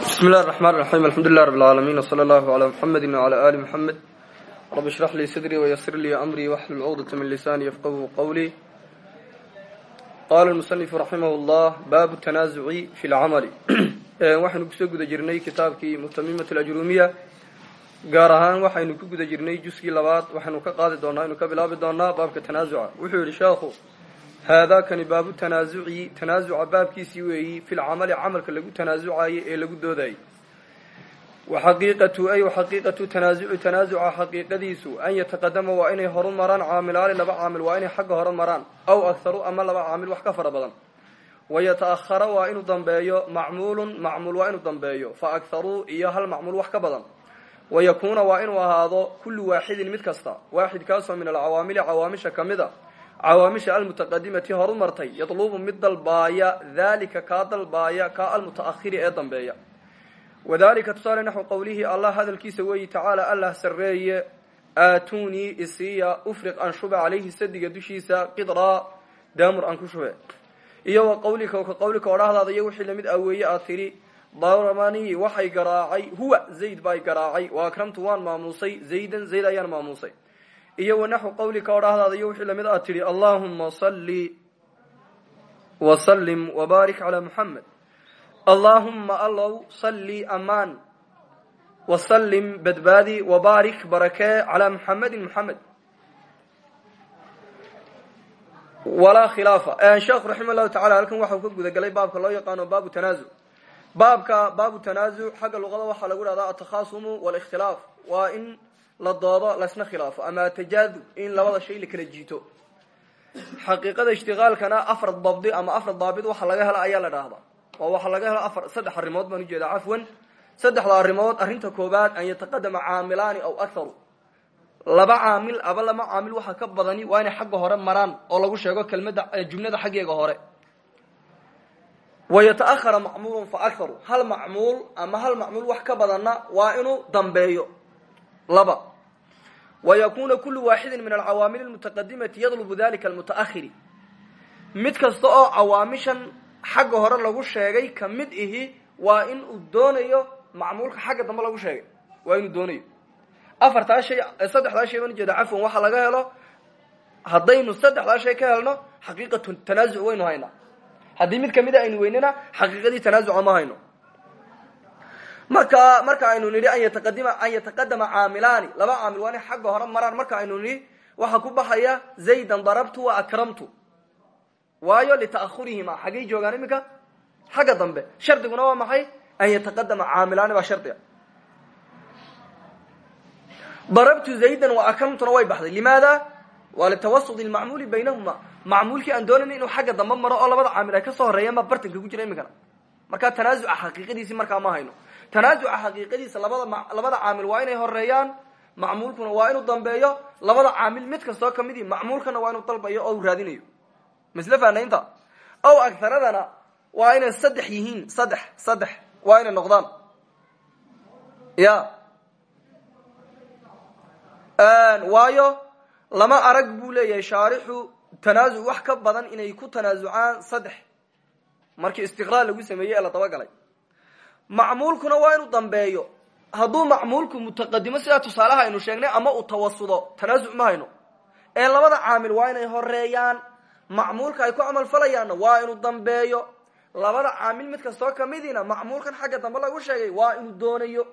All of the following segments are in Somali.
bismi illahi raxmaan raxiim alxamdulilah rab alcaalamiin wsala allahu calaa muxamedi wcalaa ali muxamed rabi ishrax lii sadrii wayasir lii amrii waxlul cuqdata min lisaani yafqahu qowlii qaala lmusanifu raximah llah baabu tanaasuci fi lcamali waxaynu ku soo guda jirnay kitaabkii mutamimat alajrumiya gaar ahaan waxaynu ku guda jirnay juskii labaad. Waxaynu ka qaadi doonaa aynu ka bilaabi doonaa baabka tanaasuca wuxuu yidhi sheekhu haadaakani baabu tanaasuci tanaasuca baabkiisii weeyi fi lcamali camalka lagu tanaasucayo ee lagu doodayay waxaqiiqatu ay xaqiiqatu tanaasuci tanaasuca xaqiiqadiisu an yataqadama waa inay horu maraan caamilaani laba caamil waa inay xagga hore maraan aw akharu ama laba caamil wax ka fara badan wayata'ahara waa inuu dambeeyo macmuulun macmuul waa inuu dambeeyo fa akharuu iyo hal macmuul wax ka badan wayakuuna waa inuu ahaado kullu waaxidin mid kasta waaxid kaasoo min alcawaamili cawaamisha ka a cawaamisha almutaqadimati horu martay yadlubu mid dalbaaya daalika kaa dalbaaya kaa almuta'ahiri ee dambeeya. Wadalika tusaale naxwu qowlihi allah hadalkiisa weeyi tacaala allah sarreeye aatunii isiya ufriq an shube calayhi sadiga dushiisa qidraa daamur aan ku iyo wa qawlika ka qawlika odhahdaada iyo wixii la mid ah weeye aad tidhi waxay garaacay huwa zayd bay garaacay wa akramtu waan maamuusay zaydan zayd ayaan maamuusay iyo wanaxwu qawlika odhahdaada iyo wixii la mid aad tidhi allahuma salli wasalim wabaarik calaa muxamed allaahumma allow salli amaan wasalim badbaadi wabaarik barakee calaa muxamedin muxamed walaa khilaafa. Sheekhu raxima llahu tacala halkan waxa uu ka gudagalay baabka loo yaqaano baabu tanaazuc baabka baabu tanaazuc xagga luqada waxaa lagu dhahdaa atakhaasumu walikhtilaaf. Waa in la doodo lasna khilaafo. Ama atajaadub in labada shay la kala jiito. Xaqiiqada ishtiqaalkana afar dabdi ama afar daabit waxa laga hela ayaa la dhahdaa. Oo waxaa laga hela afar saddex arrimood baan u jeedaa cafwan saddexda arrimood arrinta koobaad an yataqadama caamilaani aw akharu laba caamil aba lama caamil waxa ka badani waa inay xagga hore maraan oo lagu sheego kelmada jumlada xaggeega hore. Wayata'ahara macmuulun fa akharu hal macmuul ama hal macmuul wax ka badanna waa inuu dambeeyo laba. Wayakuna kulu waaxidin min alcawaamil almutaqadimati yadlubu dalika almuta'ahiri mid kasta oo cawaamishan xagga hore lagu sheegay ka mid ihi waa in uu doonayo macmuulka xagga dambe lagu sheegay waa inuu doonayo. Afartaa shay saddexdaa shay baan ujeeda cafwan waxaa laga helo haddaynu saddexdaa shay ka helno xaqiiqatu tanaasuc waynu haynaa haddii mid kamida aynu weynana xaqiiqadii tanaasuca ma hayno marka marka aynu nidhi an yataqadima an yataqadama caamilaani laba caamil waa inay hore maraan. Marka aynu nidhi waxaa ku baxaya zaydan darabtu wa akramtu. Waayo lita'ahurihima xaggay joogaan iminka xagga dambe. Shardiguna waa maxay? An yataqadama caamilaani baa shardiga. Darabtu zaydan wa akramtuna way baxday. Limaada? Waa litawasud lmacmuuli baynahuma. Macmuulkii aan doonayna inuu xagga dambe maro labada caamil ay ka soo horeeyaan baa bartanka ku jira iminkana markaa tanaasuca xaqiiqadiisii markaa ma hayno tanaasuca xaqiiqadiisa labada labada caamil waa inay horeeyaan macmuulkuna waa inuu dambeeyo labada caamil mid kastoo kamidi macmuulkana waa inuu dalbayo oo raadinayo. Masle faanaynta ow agharadana waa inay saddex yihiin saddex saddex waa inay noqdaan. Ya waayo lama arag buu leeyahay shaarixu tanaasuc wax ka badan inay ku tanaasucaan saddex. Markii istiqraal lagu sameeyey ee la dabagalay macmuulkuna waa inuu dambeeyo. Hadduu macmuulku mutaqadimo sidaa tusaalaha aynu sheegnay ama uu tawasudo tanaasuc ma hayno. Ee labada caamil waa inay horeeyaan macmuulka ay ku camal falayaanna waa inuu dambeeyo. Labada caamil mid kastoo kamidiina macmuulkan xagga dambe lagu sheegay waa inuu doonayo.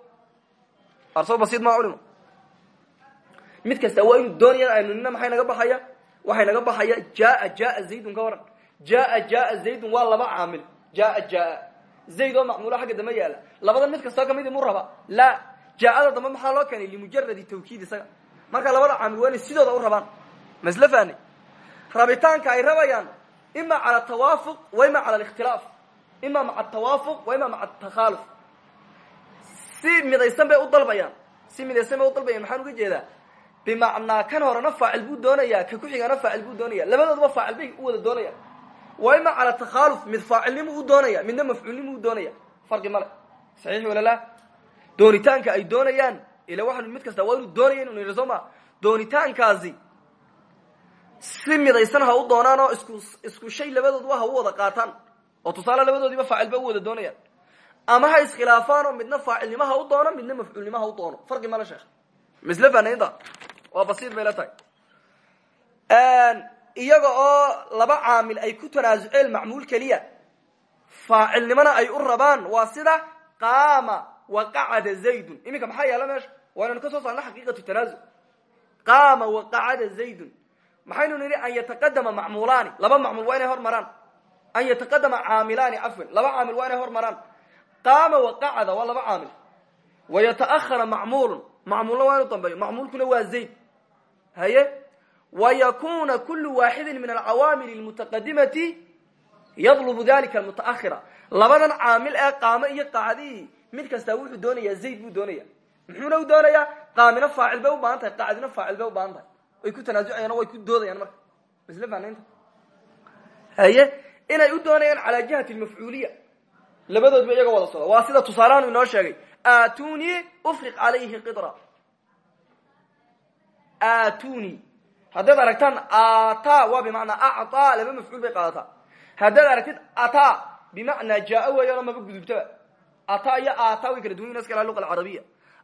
Mid kasta waa inuu doonaya aynu nina maxay naga baxaya? Waxay naga baxaya jaa jaa zaydun ka waran. Jaa jaa zaydun waa laba caamil. Jaa jaa zayd oo macmuula xagga dambe yaalla. Labada mid kastoo kamidi mu raba la jaa-ada dambe maxaa loo keenay limujaradi tawkiid isaga. Marka labada caamil waa inay sidooda u rabaan. Masle fani rabitaanka ay rabayaan ima cala tawaafuq wa ima cala alikhtilaaf. Ima maca atawaafuq wa ima maca atakhaaluf si midaysan bay u dalbayaan. Si midaysan bay u dalbayaan maxaan uga jeedaa? Bimacnaa kan horena faacil buu doonaya ka ku-xigana faacil buu doonaya labadooduba faacil bay u wada doonayaan waa ima cala takhaaluf mid faacilnimu u doonaya midna mafcuulnimu u doonaya. Farqi male. Saxiix wala la? Doonitaanka ay doonayaan ila waxaanu mid kasta waa inuu doonaya inu nidhi soo ma doonitaankaasi si midaysan ha u doonaan oo isku isku shay labadooduba ha u wada qaataan. Oo tusaale labadoodiiba faacilba u wada doonayaan. Ama ha iskhilaafaanoo midna faacilnimo ha u doono midna mafcuulnimo ha u doono. Farqi mala sheekh. Misle iyaga oo laba caamil ay ku tanaasuceen macmuul keliya faacilnimona ay u rabaan waa sida qaama waqacada zaydun. Iminka maxaa yaalla meesha? Waa inaynu ka soo saarna xaqiiqatu tanaazuc qaama waqacada zaydun. Maxaynu nidhi an yataqadama macmuulaani. Laba macmuul waa inay hor maraan an yataqadama caamilaani cafwan laba caamil waa inay hor maraan qaama waqacada waa laba caamil. Wayata'ahara macmuulun. Macmuulna waa inu dambeeyo. Macmuulkuna waa zayd. Haye wayakuna kulu waaxidin min alcawaamil lmutaqadimati yadlubu dalika almutaahira labadan caamil ee qaamo iyo qacdii mid kastaa wuxuu doonaya zayd buu doonaya muxuuna u doonayaa qaamina faacil bay u baahan tahay qacdina faacil bay u baahan tahay way ku tanaasucayaan way ku doodayaan marka misle fanaynta haye inay u doonayaan calaa jihati lmafcuuliya labadoodba iyaga wada socda waa sida tusaalahan inoo sheegay aatuni ufriq haddaad aragtaan ata waa bimacnaa acطaa laba mafcuul bay qaadataa. Haddaad aragtid ata bimacnaa jaa weeyaanoo maba gudubtaba ata iyo ata way kala duwan yihiin iska luqa alcarabiya.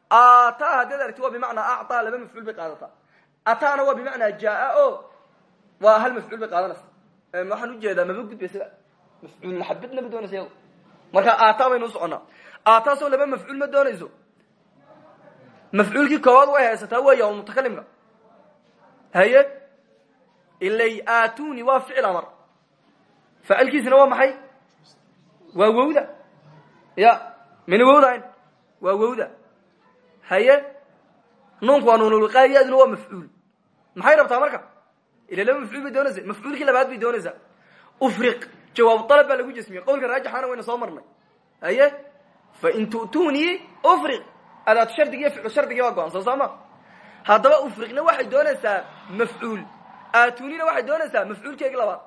Ata haddaad aragtid waa bimacnaa acطaa laba mafcuul bay qaadataa. Atana waa bimacnaa jaa o waa hal mafcuul bay qaadanaysa waxaan u jeedaa maba gudbaysaba mafcuul maxabadna ma doonaysa marka ata baynu usoconnaa ataasoo laba mafcuul ma doonayso. Mafcuulkii koowaad way haysataa weya mutakalimka haye? Ilay aatuni waa ficil amar. Faacilkiisina waa maxay? Waa wowda. Ya mina wowdayn waa wowda. Haye? Nuunku waa nuunulqaayaduna waa mafcuul maxay rabtaa marka? Ila laba mafcuul bay doonaysa. Mafcuulkii labaad bay doonaysaa ufriq jawaab dalab baa lagu jasmiyey. Qowlka raajixaana wayna soo marnay. Haye? Fain tu'tunii ufriq. Adaad shardigiiyo ficlu shardigii waa go-an soo saama haddaba ufriqna waxay doonaysaa mafcuul. Aatunina waxay doonaysaa mafcuulkeygii labaad.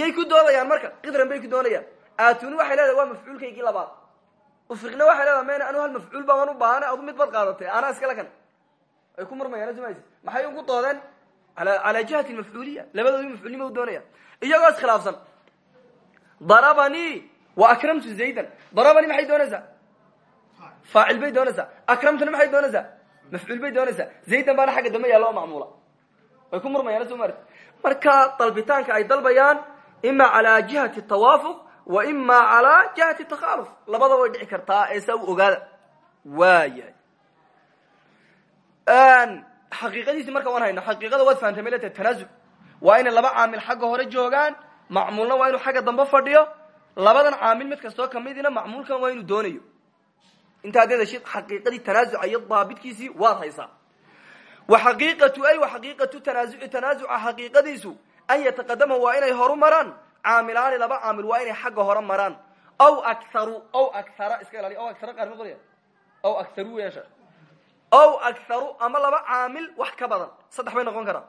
Yay ku doodayaan marka qidran bay ku doonayaan. Aatuni waxay leedahay waa mafcuulkaygii labaad. Ufriqna waxay leedahay mayna anu hal mafcuul baan u baahana adu mid baad qaadatay anaa iskala kan ay ku murmayaan sms maxay ugu doodeen? Calaa jihati mafcuuliya labadoodii mafcuulnima u doonayaan. Iyagoo iskhilaafsan darabanii wa akramtu zaydan. Darabanii maxay doonaysaa? Faacil bay doonaysaa. Akramtuna maxay doonaysaa mafcuul bay doonaysaa. Zaydan baana xagga dambe yaalla oo macmuula way ku murmayaan soo maarti marka dalbitaanka ay dalbayaan ima calaa jihati tawaafuq wa ima calaa jihati takhaaluf. Labada way dhici kartaa ee saa u marka waan hayno xaqiiqada waad fahamtay meleta tanaasul waa laba caamil xagga hore joogaan macmuulna waa inuu xagga fadhiyo. Labadan caamil mid kastoo kamidina macmuulkan waa doonayo intaad edashid xaqiiqadii tanaasuca iyo daabitkiisii waad haysaa. Wa xaqiiqatu ay wa xaqiiqatu tanaasuci tanaasuca xaqiiqadiisu an yataqadama waa inay horu maraan caamilaani laba caamil waa inay xagga hore maraan. Aw akaru aw akara iska ilaaliy aw akara qaar ma qoraya? Aw akaru weyan sheekh aw akaru ama laba caamil wax ka badan saddex bay noqon karaa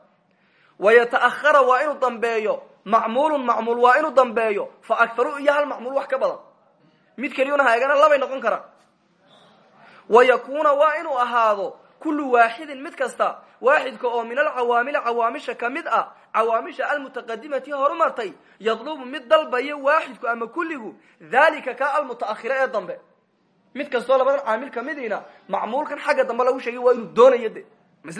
wayata'ahara waa inuu dambeeyo macmuulun macmuul waa inuu wayakuuna waa inuu ahaado kullu waaxidin mid kasta waaxidka oo min alcawaamili cawaamisha ka mid ah cawaamisha almutaqadimati horumartay yadlubu mid dalbayo waaxidku ama kulligu dalika ka almutaakhira ee dambe. Mid kastoo labadan caamil kamidiina macmuulkan xagga dambe lagu sheegay waa inuu doonayo de.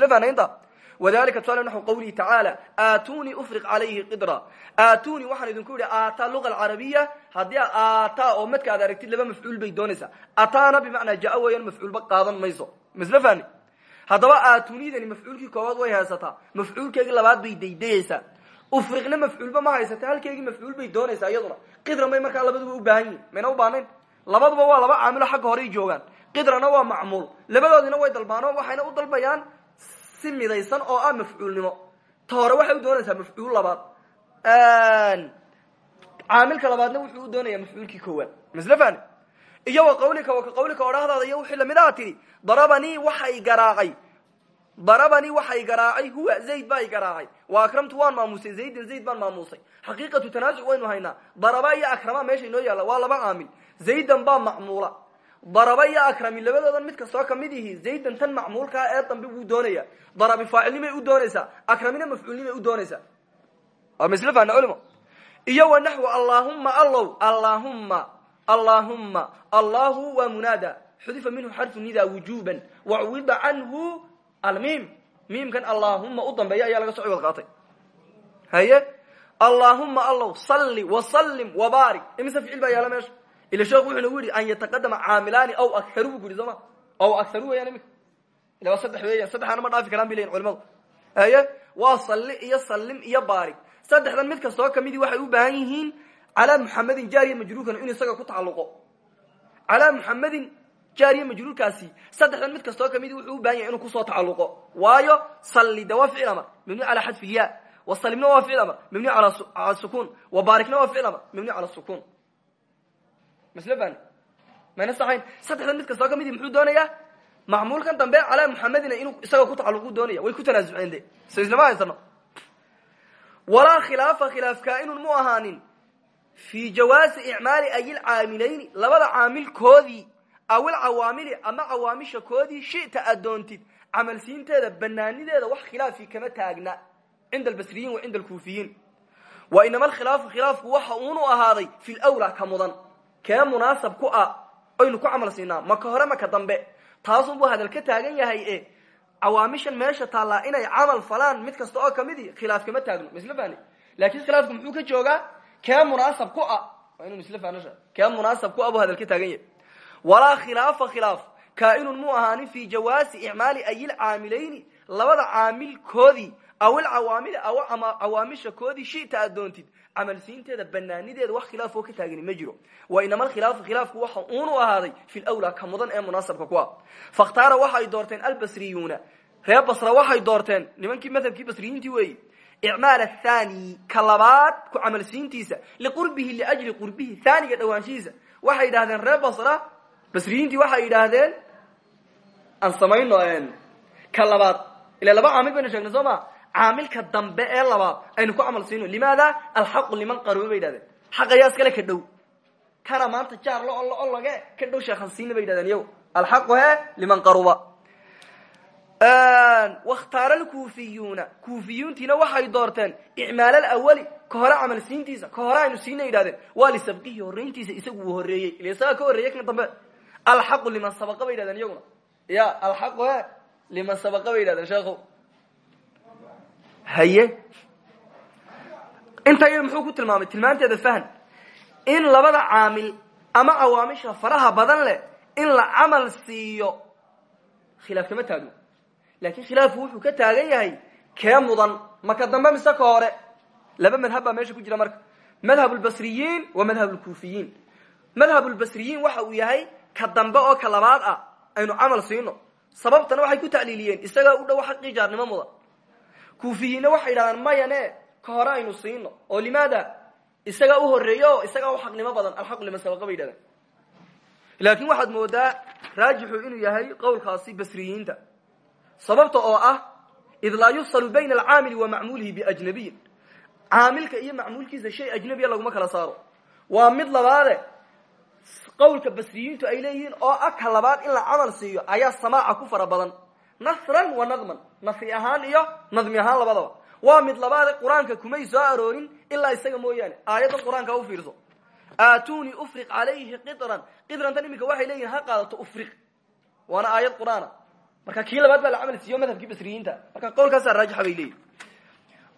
Fanaynta wadalika tusaale naxu qawlihi tacaala aatuni ufriq calayhi qidra. Aatuni waxaan idinku yidhi aata luga alcarabiya. Haddii aad aata oo madka aad aragtid laba mafcuul bay doonaysaa. Ataana bimacnaa jaa weeyaan mafcuulba qaadan mayso. Misle fani haddaba aatunidani mafcuulkii koowaad way haysataa. Mafcuulkeygii labaad bay daydayaysaa ufriqna mafcuulba ma haysata halkeygii mafcuul bay doonaysaa iyaduna. Qidran bay markaa labaduba u baahan yihiin mayna u baahnayn. Labaduba waa laba caamilo xagga horey joogaan. Qidrana waa macmuul. Labadoodina way dalbaano waxayna u dalbayaan si midaysan oo ah mafcuulnimo. Ta hore waxay u doonaysaa mafcuul labaad. Caamilka labaadna wuxuu u doonaya mafcuulkii koowaad. Misle fani iyo wa qawlika wa ka qawlika odhahdaada iyo wixii la mid aha tidhi darabanii waxay garaacay. Darabanii waxay garaacay huwa zayd baa garaacay. Wa akramtu waan maamuusay zaydan zayd baan maamuusay xaqiiqatu tanaasuc waynu haynaa daraba iyo akrama meesha inoo yaalla waa laba caamil. Zaydan baa macmuula daraba iyo akrami labadoodan mid kastoo ka mid yihi zaydan tan macmuulkaa ee dambe wuu doonaya. Darabi faacilnimay u doonaysaa akramina mafcuulnimay u doonaysaa waa misle fana culimo iyo wa naxwu allaahumma allow allaahumma allahuma allahu waa munaada xudifa minhu xarfu nida wujuban wacuwida canhu almiim. Miimkan allahuma u dambeeya ayaa laga soo ciwad qaatay haye? Allahuma allow salli wasallim wabaarik imise ficil baa yaalla meesha ila sheekhu wuxuu nagu yidhi an yataqadama caamilaani aw akharu bu ku yidhi soo ma aw akharu weyaan imika ila waa saddex weeyaan saddexaana ma dhaafi karaan bay leyin culimadu haye waa salli iyo sallim iyo baarik saddexdan mid kastoo kamidii waxay u baahan yihiin calaa muxamedin jaariya majruurkan in isaga ku tacalluqo. Calaa muxamedin jaariya majruurkaasi saddexdan mid kastoo kamidi wuxuu u baahan yahay inuu ku soo tacalluqo. Waayo salli de waa ficil amar mabni calaa xadfi ya wasalimna waa ficil amar mabni cala sukun wabaarikna waa ficil amar mabni cala sukun masl bani mayna saxayn saddexdan mid kastoo kamidi muxuu doonayaa macmuulkan dambe calaa muxamedina inuu isaga ku tacalluqu doonaya way ku tanaasuceen de so islama haysano walaa khilaafa khilaaf kaainun mu ahaanin fii jawaasi icmaali ayilcaamilayni labada caamilkoodii awil cawaamili ama cawaamisha koodii shita aad doontid camalsiinteeda banaanideeda wax khilaafi kama taagna cinda albasriyiin wa cinda alkuufiyiin wa inama alkhilaafu khilaafku waxa uunu ahaaday fi ka kee munaasab ku ah aynu ku camal siinaa. Maka hore maka dambe. Taasunbuu hadal ka taagan yahay e cawaamishan meesha taallaa inay camal falaan mid kasta oo kamidi khilaaf kama taagno. Isla fahni laakin khilaafku muxuu ka joogaa kee munaasab ku ah waa inuu isla fahno kee munaasab ku ah buu hadal ka taagan yahay. Walaa khilaafa khilaaf. Kaainun mu ahaanin fi jawaasi icmaali ayilcaamilayni labada caamilkoodii aw ilcawaamili aw cawaamisha koodii shita aad doontid camalsiinteeda banaanideeda wax khilaafoo ka taagani ma jiro. Wa inama alkhilaafu khilaafku waxa uunu ahaaday fi lwlaa ka mudan ee munaasabka ku ah. Fakhtaara waxay doorteen albasriyuuna. Reer basra waxay doorteen nimankii madhabkii basriyiintii weeyi icmaal athani ka labaad ku camalsiintiisa liqurbihi liajli qurbihi thaniga dhawaanshihiisa. Waxay yidhahdeen reer basra basriyiintii waxay yidhaahdeen aan samayno ka labaad. Ila laba caamil baynu soo ma caamilka dambe ee labaad aynu ku camal siino. Limaada alxaqu liman qaruba bay yidhahdeen xaq ayaa iskale ka dhow. Kana maanta jaar lo ologe ka dhow sheekhan siina bay yidhahdeen he liman qaruba wakhtaara alkuufiyuuna kuufiyuuntiina waxay doorteen icmaal alawali ka hore camal siintiisa ka hore aynu siina yidhahdeen waa lisabqihi horrayntiisa isagu uu horreeyey. Ila ka horreeyey kan dambe. Alxaqu liman sabaqa bay yidhahdeen ya alxaqu he liman sabaqa bay sheekhu haye. Inta iyada muxuu ku tilmaamay tilmaanteeda fahan. In labada caamil ama cawaamisha faraha badan leh in la camal siiyo khilaaf kama taagno. Laakin khilaafku wuxuu ka taagan yahay kee mudan? Maka dambe mise ka hore. Laba madhab baa meesha ku jira marka. Madhab lbasriyiin wa madhab lkuufiyiin madhab lbasriyiin waxa uu yahay ka dambe oo ka labaad ah aynu camal siino. Sababtana waxay ku tacliiliyeen isagaa u dhow xaqii jaarnimo mudan kuufiyiinna waxay yidhahdaan mayane ka hore aynu siino. Oo limaada isagaa u horeeyo o isagaa u xaqnimo badan alxaqu liman sabaqa bay yidhahdeen. Laakin waxaad moodaa raajixu inuu yahay qowlkaasi basriyiinta. Sababta oo ah id laa yufsalu bayna alcaamili wa macmuulihi biajnabiyin. Caamilka iyo macmuulkiisa shay ajnabiya laguma kala saaro. Waa mid labaade qowlka basriyiintu ay leeyihiin oo ah labaad in la camal siiyo ayaa samaaca ku fara badan nasran wa nadman. Nasri ahaan iyo nadmi ahaan labadaba. Waa mid labaade qur'aanka kumay soo aroorin ilaa isaga mooyaane. Aayaddan qur'aanka u fiirso. Aatuni ufriq calayhi qidran. Qidrantan iminka waxay leeyihiin ha qaadato ufriq. Waana aayad qur'aana. Marka kii labaad baa la camal siiyo madhabkii basriyiinta. Marka qowlkaasaa raajixa bay leeyihiin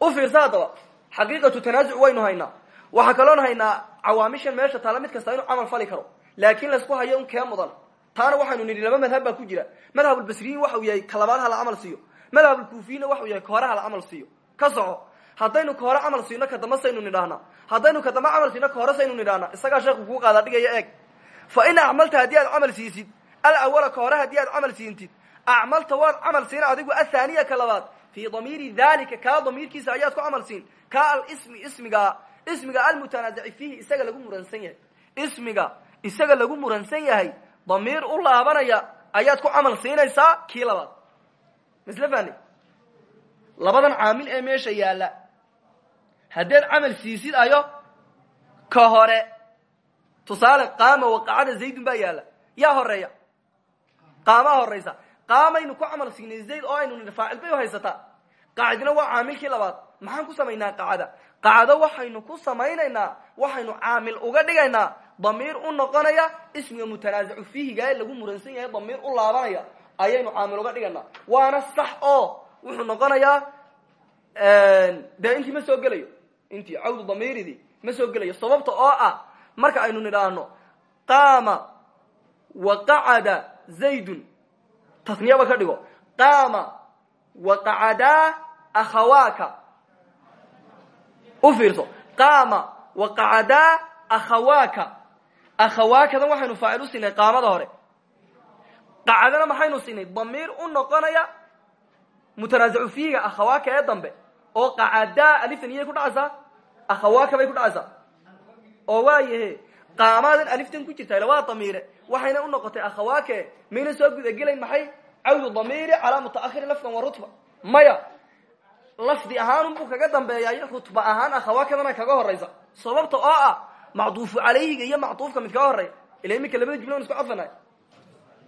u fiirsa haddaba xaqiiqatu tanaasuc waynu haynaa. Waxaa kaloon haynaa cawaamishan meesha taala mid kasta inuu camal fali karo. Laakin laysku hayo un kee mudan taana waxaynu nidhi laba madhab baa ku jira. Madhabulbasriyiin waxa uu yahay ka labaad ha la camal siiyo. Madhabulkuufiyiinna waxa uu yahay ka hore ha la camal siiyo. Ka soco. Haddaynu ka hore camal siino ka dambe saynu nidhahnaa haddaynu ka dambe camal siino ka hore saynu nidhahnaa isagaa sheekhu kuu qaadaa dhigaya eeg. Fa in acmalta haddii aad camal siisid alawala ka hore haddii aad camal siintid acmalta waad camal siin adigu athaniya ka labaad. Fii damiiri dalika kaa damiirkiisa ayaad ku camal siin. Ka alismi ismiga ismiga almutanaazici fiihi isaga lagu muransan yahay. Ismiga isaga lagu muransan yahay damiir u laabanaya ayaad ku camal siinaysaa? Kii labaad. Masle fani labadan caamil ee meesha yaalla. Haddaad camal siisid ayo ka hore. Tusaale qaama waqacada zaydun baa yaalla. Yaa horreeya qaamaa horaysa qaamaynu ku camal siinay zayd oo aynu nidhi faacil bay haysataa. Qaacidna waa caamilkii labaad. Maxaan ku samaynaa qacada? Qacdo waxaynu ku samaynaynaa waxaynu caamil uga dhigaynaa damiir u noqonaya ismiga mutanaazicu fiihiga ee lagu muransan yahay damiir u laabanaya ayaynu caamil uga dhiganaa waana sax oo wuxuu noqonayaa dee intii ma soo gelayo. Intii cawdu damiiridii ma soo gelayo. Sababta oo ah marka aynu nidhaahno qaama wa qacada zaydun. Tasniyaba ka dhigo. Qaama wa qacadaa akhawaaka. U fiirso. Qaama wa qacadaa akhawaaka akhawaakadan waxaynu faacil u siinay qaamada hore. Qacadana maxaynu siinay? Damiir u noqonaya mutanaazicu fiiga akhawaaka ee dambe oo qacadaa aliftan iyay ku dhacaysaa akhawaaka bay ku dhacaysaa oo waayahe qaamaadan aliftan ku jirta ila waa damiire waxayna u noqotay akhawaake. Mayna soo gudagelayn maxay? Cawdu damiiri calaa mutaahiri lafdan wa rutba. Maya lafdi ahaan buu kaga dambeeya rutba ahaan akhawaakadana kaga horaysa sababta oo ah macduufu calayhiga iyo macduufka mid kaga horeya ila iminka labada jumla isku cadfanay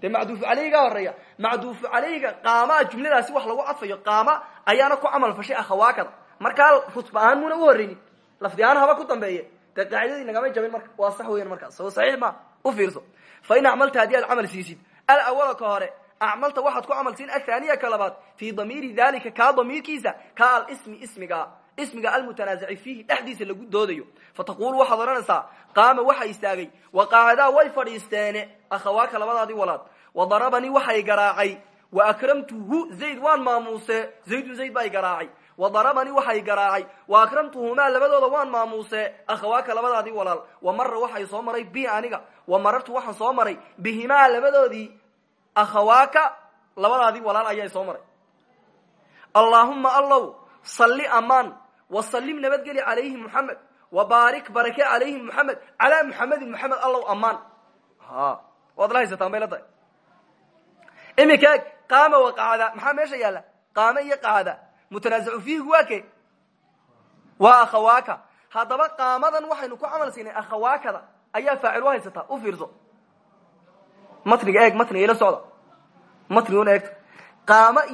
dee macduufu calayhiga horreeya macduufu calayhiga qaamaa jumladaasi wax lagu cadfayo qaama ayaana ku camal fashay akhawaakada markaa rutba ahaan muuna u horeynin lafdi ahaan haba ku dambeeye. Dee qaacidadii nagamay jabin marka. Waa sax weyan markaas so saxiix ma u fiirso. Fa in acmalta haddii aad camal siisid alawala ka hore acmalta waxaad ku camal siin athaniya ka labaad fii damiiri dalika kaa damiirkiisa ka alismi ismiga ismiga almutanaazici fiihi dhexdiisa lagu doodayo. Fataqulu waxaad odhanaysaa qaama waxa istaagay. Waqaacadaa way fadhiisteene. Akhawaaka labadaadii walaad. Wadarabanii waxay garaacay. Wa akramtuhu zayd waan maamuuse. Zaydun zayd baa garaacay. Wadarabanii waxay garaacay. Wa akramtuhumaa labadooda waan maamuuse. Akhawaaka labadaadii walaal. Wa mara waxay soo maray bi aniga. Wa marartu waxaan soo maray bihimaa labadoodii akhawaaka labadaadii walaal ayaa soo maray. Allaahuma allow salli amaan wasallim nabadgeli calayhi muxamed wabaarik barake calayhi muxamed calaa muxamedin muxamed allow amaan ha waad la haysataan bay la tahay iminka qaama wa qacda maxaa meesha yaalla qaame iyo qacda mutanaazicu fiihi waa ke waa akhawaaka haddaba qaamadan waxaynu ku camal siinay akhawaakada ayaa faacil u haysataa u fiirso matniga eeg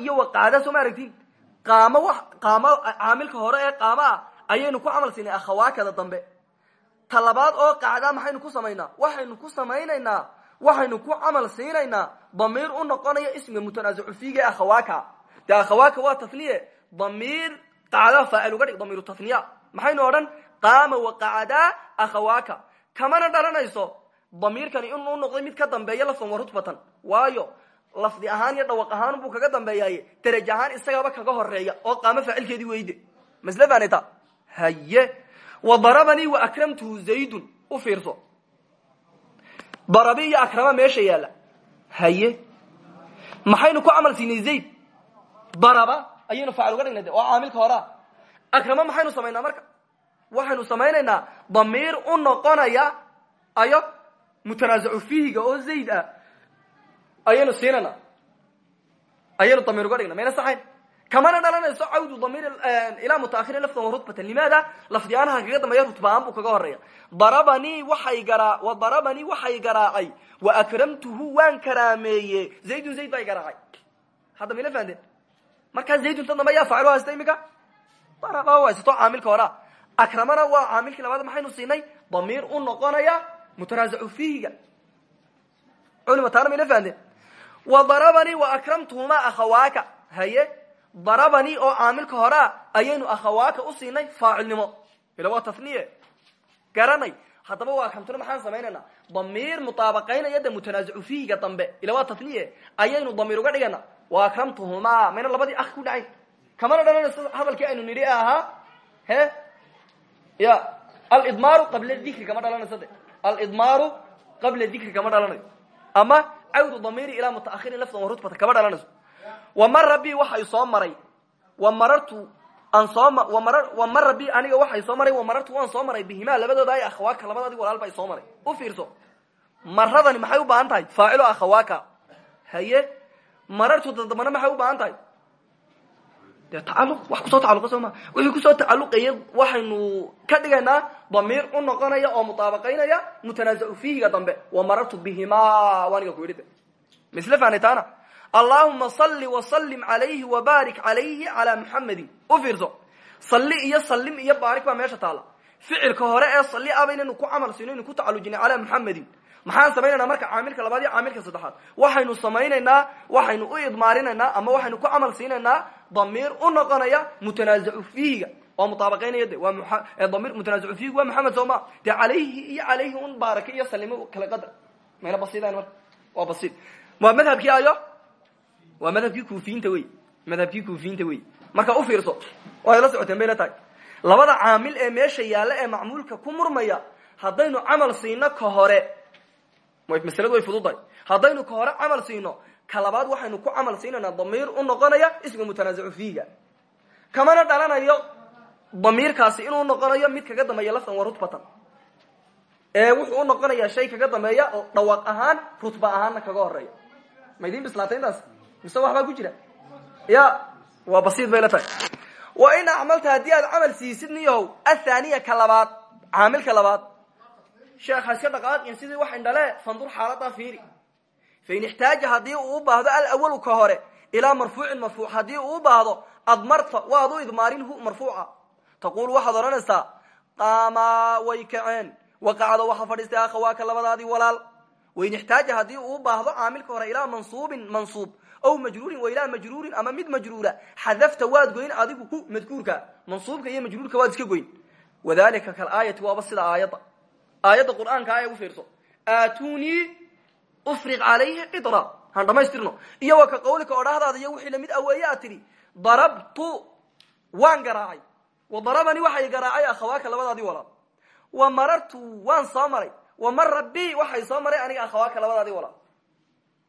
iyo waqacda soo ma qaamo wa qaamo caamilka hore ee qaamo ayaynu ku camal siinay akhawaakada dambe. Ta labaad oo qacdaa maxaynu ku samaynaa waxaynu ku samaynaynaa? Waxaynu ku camal siinaynaa? Damiir u noqonaya ismiga mutanaazicu fiiga ee akhawaaka. Dee akhawaaka waa tafniye? Damiir qacdaa faacil uga dhig damiiru tafniya. Maxaynu odhan qaama waqacdaa akhawaaka. Kamana dhalanayso damiirkani inuu noqday mid ka dambeeya lafdan wa rutbatan. Waayo lafdi ahaan iyo dhawaq ahaan buu kaga dambeeyaaye deraj ahaan isagaaba kaga horreeya oo qaamo faacilkeedii weyde. Masle faanita haye. Wa darabanii wa akramtuhu zaydun. U fiirso. Darabi iyo akrama meesha yaalla. Haye. Maxaynu ku camal siinay zayd? Daraba ayaynu faacil uga dhignay oo caamilka horea akrama maxaynu samaynaa marka? Waxaynu samaynaynaa. Damiir u noqonaya ayo mutanaazicu fiihiga oo zayd ah ayaynu siinana. Ayaynu damiir uga dhigna mayna saxayn. Kamana dhalanayso cawdu damiir ilaa mutaahiri lafdan wa rutbatan. Limaada lafdi aanaha kaga dambeeya rutbaan buu kaga horreeya darabanii waxay garaa wa darabanii waxay garaacay. Wa akramtuhu waan karaameeye zaydun zayd baa garaacay. Hadda mayla fahanteen? Markaa zaydun tan dambe ayaa faacil haysta imika daraba haysato caamilka horea akramana waa caamilkii labaad maxaynu siinay. Damiir u noqonaya mutanaazicu fiihiga. Culima taana mayla fahanteen wa darabanii wa akramtuhumaa akhawaaka haye darabanii oo caamilka horea ayaynu akhawaaka u siinay faacilnimo. Ila waa tafniye. Garanay haddaba waa kamtuna maxaan samaynaynaa damiir mutaabaqaynaya de mutanaazicu fiihiga dambe. Ila waa tafniye. Ayaynu damiir uga dhigana wa akramtuhumaa mayna labadii ak ku dhacayn kamana dhalanayso hadalkii aynu nidhi ahaa he? Ya. Alidmaaru qabla dikri kama dhalanayso de alidmaaru qabla dikri kama dhalanayo. Ama cawdu damiiri ilaa mutaahirin lafdan wa rutbata kama dhalanayso wamara bi waxay soo maray. Wa marartu aan soo wa mara bi aniga waxay soo maray wa marartu waan soo maray bihimaa labadooda ay akhawaaka labadaadi walaal bay soo maray. U fiirso. Maradani maxay u baahan tahay? Faacilo akhawaaka haye. Marartu dadambana maxay u baahan tahay dee tacaluq wax ku soo tacaluqa soo maa wixii ku soo tacaluqaya waxaynu ka dhigaynaa damiir u noqonaya oo mutaabaqaynaya mutanaazicu fiihiga dambe. Wa marartu bihimaa waaniga ku yidhi de misle faanitaana allahuma salli alayhi wabaarik alayhi calaa muxamedin u fiirso. Salli iyo salim iyo baarik baa meesha taala. Ficilka hore ee aba inaynu ku camal siino inu ku tacalujinay calaa muxamedin maxaan samaynaynaa marka caamilka labaad iyo caamilka saddexaad? Waxaynu samaynaynaa waxaynu u idmaarinaynaa ama waxaynu ku camal siinaynaa damiir u noqonaya mutanaazicu fiihiga oo mutaabaqaynaya de waa damir mutanaazicu fiihiga waa maxamed soo ma dee calayhi iyo calayhi un baarake iyo salimo kala qadar. Mayna basidan marka waa basiid. Waa madhabkii ayo waa madhabkii kuufiyiinta wey madhabkii kuufiyiinta wey marka ufiirso way la socoteen bay la tahay. Labada caamil ee meesha yaalla ee macmuulka ku murmaya haddaynu camal siino ka hore masladu way fududahay haddaynu ka hore camal siino ka labaad waxaynu ku camal siinaynaa damiir u noqonaya ismi mutanaazicu fiiga. Kamana dhalanayo damiirkaasi inuu noqonayo mid kaga dambeeya laftan wa rutbatan. Ee wuxuu u noqonayaa shay kaga dambeeya oo dhawaaq ahaan rutba ahaanna kaga horreeya ma idiin bislaatay mise waxbaa ku jira? Ya waa basiid bay la tahay. Wa in acmalta haddii aad camal siisid niyahow athaniya ka labaad caamilka labaad sheekh ha iska dhaqaaqin sidii wax indhale fandur xaaladaa fiiri. Fain ixtaaja haddii uu u baahdo alawalu ka hore ilaa marfuucin marfuuc. Haddii uu u baahdo admarta waad u idmaarin hu marfuuca. Taqulu waxaad odhanaysaa qaamaa way kaceen waqacda waxa fadhiistay akhawaaka labadaadii walaal. Wain ixtaaja haddii uu baahdo caamilka hore ilaa mansuubin mansuub ow majruurin wa ilaa majruurin ama mid majruura xadafta waad goyn adigu hu madkuurka. Mansuubka iyo majruurka waad iska goyn. Wadalika kalaayati waaba sida aayadda aayadda qur'aanka a u fiirso aatunii ufriq calayhi qitra. Han dhamaystirno iyo ka qawlika odhahdaada iyo wixii la mid aweeye aad tidhi darabtu waan garaacay wa darabanii waxay garaacay akhawaaka labadaadii walaal. Wa marartu waan soo maray wa mara bi waxay soo maray aniga akhawaaka labadaadii walaal.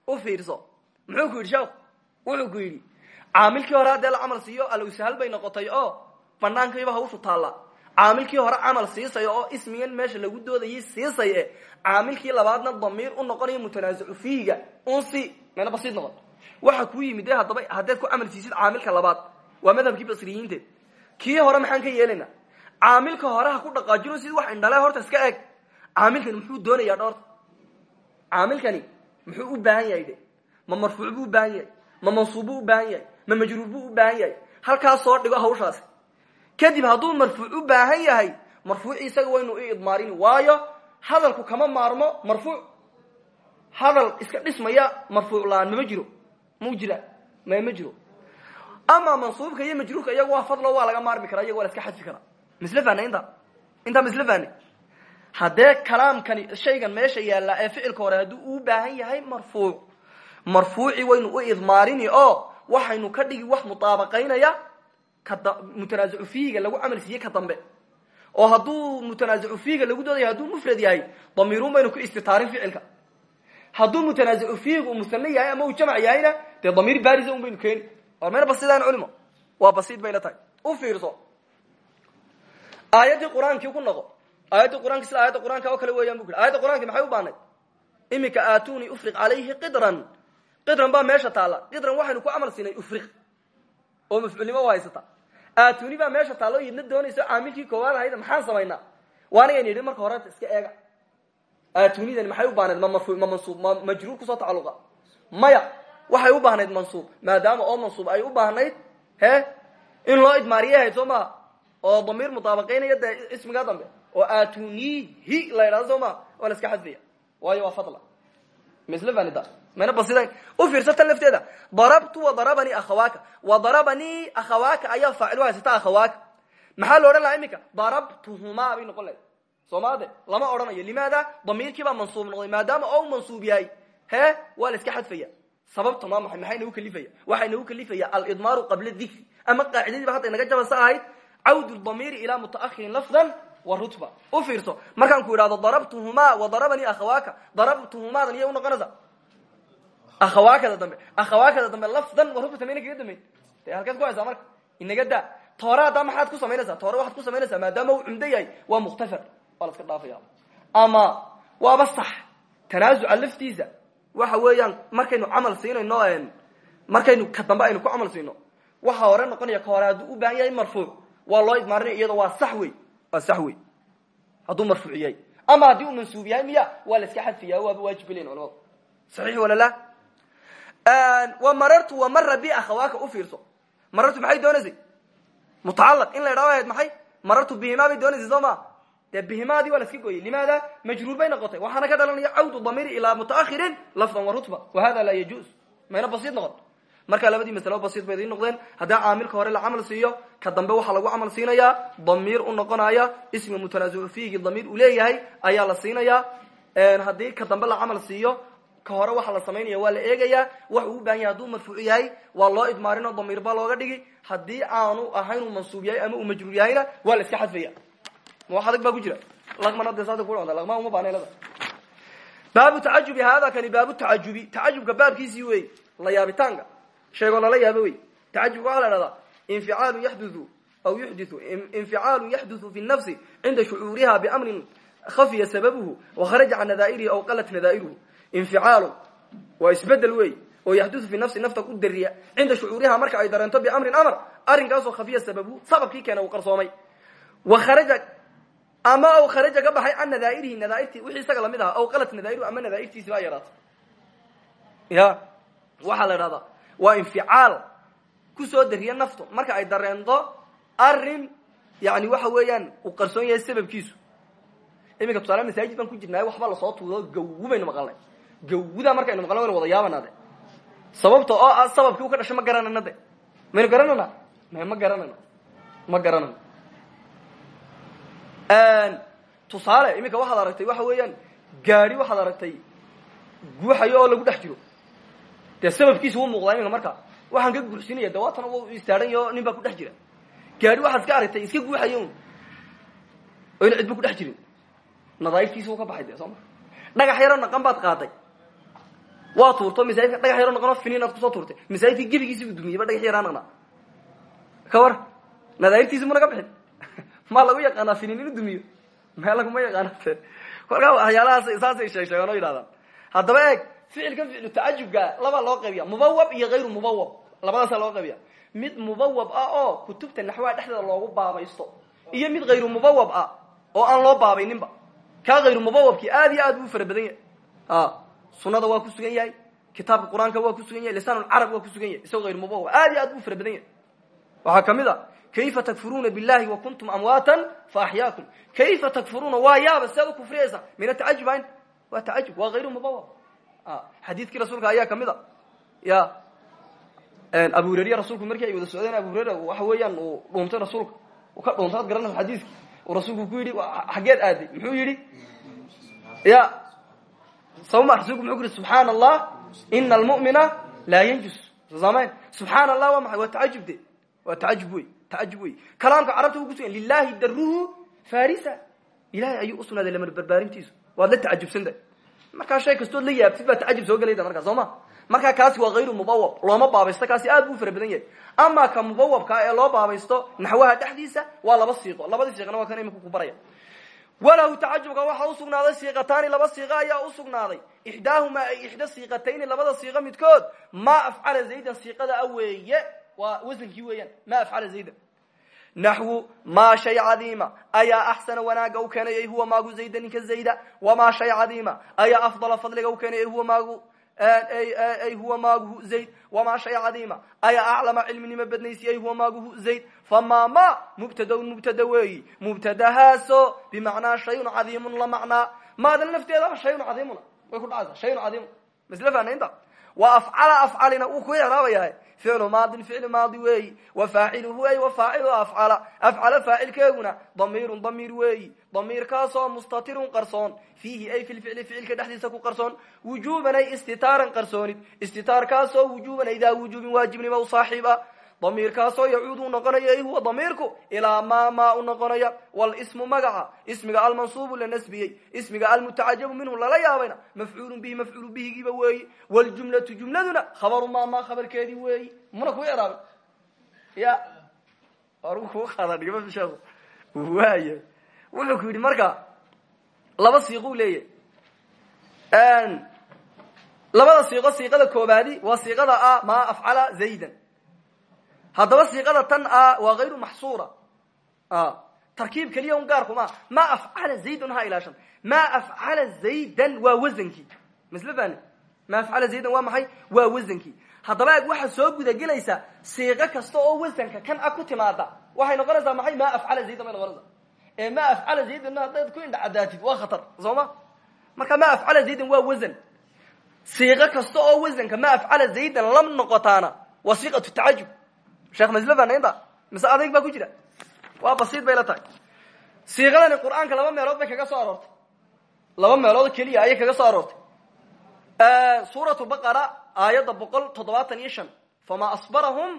U fiirso. Muxuu ku yidhi sheekhu wuxuu ku yidhi caamilkii hore haddee la camal siiyo alowsahal bay noqotay oo banaankiiba hawshu taalla caamilkii hore camal siisay oo ismigan meesha lagu doodayay siisay e caamilkii labaadna damiir u noqonayo mutanaazicu fiihiga unsi mayna basiid noqon. Waxa kuu yimid de haddaba ku camal siisid caamilka labaad waa madhabkii basriyiinte kii hore maxaan ka yeelaynaa caamilka hore ha ku dhaqaajino sidii wax indhale horta iska eg caamilkani muxuu doonayaa dhoorta caamilkani muxuu u baahan yahay ma marfuuc buu baahan yahay ma mansuub buu baahan yahay ma majruur buu u baahan yahay. Halkaas soo dhigo hawshaasi kadib hadduu marfuuc u baahan yahay marfuuci isaga waynu u idmaarin. Waayo hadalku kama maarmo marfuuc hadal iska dhismaya marfuuc la'aan mama jiro. Mau jira ma ma jiro. Ama mansuubka iyo majruurka iyaga waa fadlo waa laga maarmi karaa iyaga waa la iska xadfi karaa. Misle fahne inta intaa misle fahne haddee kalaamkani shaygan meesha yaallaa ee ficilka hore hadduu uu baahan yahay marfuuc marfuuci waynu u idmaarini oo waxaynu ka dhigi wax mutaabaqaynaya mutanaazicu fiihiga lagu camal siiye ka dambe. Oo hadduu mutanaazicu fiihiga lagu doodaya hadduu mufrad yahay damiirun baynu ku istitaarin ficilka. Hadduu mutanaazicu fiihiga uu musane yahay ama uu jamc yahayna dee damiir baarisa un baynu keeni war mayna basidaan culimo. Waa basiid bayla tahay. U fiirso. Aayaddii qur'aankii ku noqo. Aayaddii qur'aanki sida aayadda qur'aanka oo kale weeyaan bu ku ayadda qur'aanki maxay u baanay? Imika aatuni ufriq calayhi qidran. Qidran baa meesha taalla. Qidran waxaynu ku camal siinay ufriq. Oo mafcuulnimo u haysata aatuni baa meesha taalo yidna doonayso caamilkii koowaad ahayd maxaan samaynaa waanagaynu yidhi marka hore iska eega. Aatunidani maxay u baahnayd ma marfu ma mansuub ma majruur ku soo tacaluqa maya waxay u baahnayd mansuub maadaama oo mansuub ay u baahnayd he? In loo idmaariye ahayd soo maha oo damiir mutaabaqaynaya dee ismigaa dambe? Oo aatunihi la yidhahdo soo maha la iska xadfaya. Waayo waa fadla. Misle mayna basidayn u fiirsa tan lafteeda. Darabtu wa darabanii akhawaaka wa darabanii akhawaaka ayaa faacil haysata akhawaaka maxaa la odhan lahaa iminka? Darabtuhumaa bay noqon lahayd. Soomade lama odhanayo limaada? Damiirkii baa mansuub noqday maadaama ou mansuub yahay he waa la iska xadfaya. Sababtan waa maxay? Maxay nagu kalifaya? Waxay nagu kalifaya alidmaaru qabla dikri. Ama qaacidadiiba hadda inaga jabasa ahayd cawd damiiri ilaa mutaahirin lafdan wa rutba. U fiirso. Markaan ku idhahdo darabtuhumaa wa darabanii akhawaaka darabtuhumaadan iya unoqonaysa akhawaakada dambe. Akhawaakada dambe lafdan wa rutbata mayna kaga dambeyn. De halkaad ku haysaa marka? Inaga daa toore haddaa maxaad ku samaynaysaa? Toore waxaad ku samaynaysaa maadaama uu cumdo yahay waa mukhtasar. Waa la iska dhaafaya ama waaba sax. Tanaasuca laftiisa. Waxa weeyaan markaynu camal siinayno markaynu ka dambe aynu ku camal siino. Waxa hore noqonaya ka hore hadduu u baahan yahay marfuuc waa loo idmaarinaya iyada waa sax wey. Waa sax wey. Hadduu marfuuc yahay. Ama haddii uu mansuub yahay miya waa la iska xadfiya waaba waajib balen culamadu saxiix wala la wa marartu wa mara bi akhawaaka u fiirso. Marartu maxay doonaysay mutacalaq in la idhahdo ahayd maxay? Marartu bihimaa bay doonaysay soo ma? Dee bihimaadii waa la iska gooyey. Limaada majruur bay noqotay. Waxaana ka dhalanaya cawdu damiiri ilaa mutaahirin lafdan wa rutba. Wa hada laa yajuuz. Mayna basiid noqon. Markaa labadii masalo basiid bay idiin noqdeen. Haddii caamilka hore la camal siiyo ka dambe waxaa lagu camal siinayaa damiir u noqonaya ismi mutanaasicu fiigi damiir uu leeyahay ayaa la siinayaa haddii ka dambe la camal siiyo ka hore waxa la samaynaya waa la eegayaa wax uu u baahan yahay haduu marfuuc yahay waa loo idmaarinoo damiir baa looga dhigi. Haddii aanu ahayn uu mansuub yahay ama uu majruur yahayna waa la iska xadfaya. Ma wax adag baa ku jira. Laqmana de saada ku laqma uma baanelada baabu tacajubi hada kani baabu tacajubi tacajubka baabkiisii wey la yaabitaanka. Sheegoo lala yaabo wey tacajubka waxaa la dhahdaa inficaalu yaxduthu aw yuxdithu inficaalu yaxduthu fi nafsi cinda shucuuriha biamrin khafiya sababuhu wakharaja can nadaa'irihi aw qalat nadaa'iruhu inficaalu waa isbeddel wey oo yaxduthu fi nafsi nafta ku dariya cinda shucuuriha marka ay dareento biamrin amar arrinkaasoo khafiya sababuhu sababkii keena uu qarsoomay. Wakharaja ama aw kharaja ka baxay can nadaairihi nadaairtii wixii isaga la mid aha aw qalat nadaa'iruhu ama nadaairtiisi baa yaraata ya waxaa la idhahdaa waa inficaal ku soo dariya naftu marka ay dareento arrin yani waxa weeyaan uu qarsoon yahay sababkiisu. Iminka tusaale masaajid baan ku jirnaayo waxba la soo tuudo gawu baynu maqalnay gawudaa markaynu maqalna waynu wada yaabana de sababta oo ah sababkii u ka dhashay ma garanayna de maynu garanayna m ma garanayno ma garanayno tusaale iminka waxaad aragtay waxa weeyaan gaadi waxaad aragtay guuxayo oo lagu dhex jiro. Dee sababkiisa wuu muuqdaa iminka marka. Waxaan ka guuxsinaya de waatana w istaadhanyo nin baa ku dhex jira. Gaadi waxaad iska aragtay iska guuxayo ina cidba ku dhex jirin. Nadaaiftiisa wuu ka baxay de soo ma? Dhagax yaroo naqan baad qaaday waa tuurto masaajidka dhagax yaroo naqanoo finiin aad ku soo tuurtay. Masaajidkii gebigiisi u dumiyeyba dhagax yaraa naqnaa ka war nadaaiftiisi mu naga bixin. Maa lagu yaqaanaa finiin inu dumiyo mee laguma yaqaana te kolkaa waxyaalahaas saasay sheeg sheegaan oo yidhahdaan haddaba eeg ficilkan ficlu tacajubka labaa loo qaybiya mubawab iyo hayru mubawab labadaasaa loo qaybiya mid mubawab ah oo kutubta naxwaha dhexdeeda loogu baabaysto iyo mid hayru mubawab ah oo aan loo baabayninba. Kaa hayru mubawabkii aad iyo aad buu fara badan yahay sunada waa ku sugan yahay kitaabka qur'aanka waa ku sugan yahay lisaanulcarab waa ku sugan yahay isagoo hayru mubawab aad iyo aad buu fara badan yahay. Waxaa ka mid a kayfa takfuruuna billahi wa kuntum amwaatan fa axyaakum kayfa takfuruuna waa yaaba siaad u kufriyaysa. Min atacajub ayn? Waa tacajub waa hayru mubawab xadiidkii rasuulka ayaa ka mid a ya abu hureriya rasuulku markii ay wada socdeen abu hurera waxa weeyaan uu dhuuntay rasuulka uu ka dhuuntay ad garanaysa xadiiskii uu rasuulku ku yidhi xaggeed aaday muxuu yidhi? Ya sawma rasuulku muxuu ku yidhi subxaana allah ina almu'mina laa yanjus samayn subxaana allah waa maxay waa tacajub de waa tacajub wey tacajub wey kalaamka carabta wuu kusugan lilahi daruhu farisa ilahay ayuu usugnaaday lamar barbaarintiisu waad la tacajubsanta markaa shay kastood la yaabtid baa tacajub soo gelayda markaa soo ma markaa kaasi waa hayru mubawab looma baabaysto kaasi aad buu fara badan yahay ama ka mubawabka ee loo baabaysto naxwaha dhexdiisa waa laba siiqo labadii siiqna waa kan imika ku baraya walahu tacajubka waxaa usugnaaday siiqataani laba siiqo ayaa usugnaaday ixdaahumaa ay ixda labada siiqo midkood. Maa afcala zaydan siiqada a weeye? Waa wasankii weeyaan. Afcala zaydan. Naxwu maa shay cadiima ayaa axsana wanaaga u keenayay huwa maagu zayda ninka zayda? Wamaa shay cadiima ayaa afdala fadliga u keenayay huwa maagu huwa maaguhu zayd wamaa shay cadiima. Ayaa aclama cilminimo badnaysiyay huwa maaguhu zayd. Famaa ma mubtadaun mubtada weeyi. Mubtadahaaso bimacnaa shayun cadiimun la macnaa. Maadan lafteedaba shayun cadiimuna way ku dhacaysa shayun cadiimun. Masle fahnaynta wa afcala afcalina uu ku icraabayahay ficlu maadin ficli maadi weeyi wa faaciluhu ay wa faacilu afcala afcala faacilkeeguna damiirun damiir weeyi damiirkaasoo mustatirun qarsoon. Fiihi ay fi lficli ficilka dhexdiisa ku qarsoon. Wujuban ay istitaaran qarsoonid. Istitaarkaasoo wujuban ay daa wujuubin waajibnima u saaxiib damiirkaasoo yacuudu u noqonaya ay huwa damiirku ilaa maa maa u noqonaya walismu magaca ismiga almansuubu la nasbiyey ismiga almutacajabu minhu lala yaabayna mafcuulun bihi mafcuulu bihigiiba weeyi wljumlatu jumladuna khabaru maa maa khabarkeedii weeyi muna ku icraabay ya argu kuu qaadadhigma sheekhu waaya wuxuu ku yidhi marka laba siiquu leeyahy labada siiqo siiqada koobaadi waa siiqada ah maa afcala zaydan haddaba siiqada tan a waa hayru maxsuura. Tarkiib keliya un gaarkuma ma afcala zaydan ha ilaashan. Ma afcala zaydan waa wasankii masle fani ma afcala zaydan waa maxay? Waa wasankii haddaba eg waxaa soo gudagelaysaa siiqo kasta oo wasanka kan a ku timaada waxay noqonaysaa maxay? Ma afcala zaydan bay noqonaysaa. Ee ma afcala zaydan haddayd ku indhacadaatid waa khatar. Soo ma? Marka ma afcala zaydan waa wasan siiqo kasta oo wasanka ma afcala zaydan lam noqotaana waa siiqatu sheekh maslafana inta mise adayg baa ku jira. Waa basiid bay la tahay. Siiqadani qur'aanka laba meelood bay kaga soo aroortay. Laba meelood keliya ayay kaga soo aroortay. Suuratu baqara aayadda boqol toddobaatan asbarahum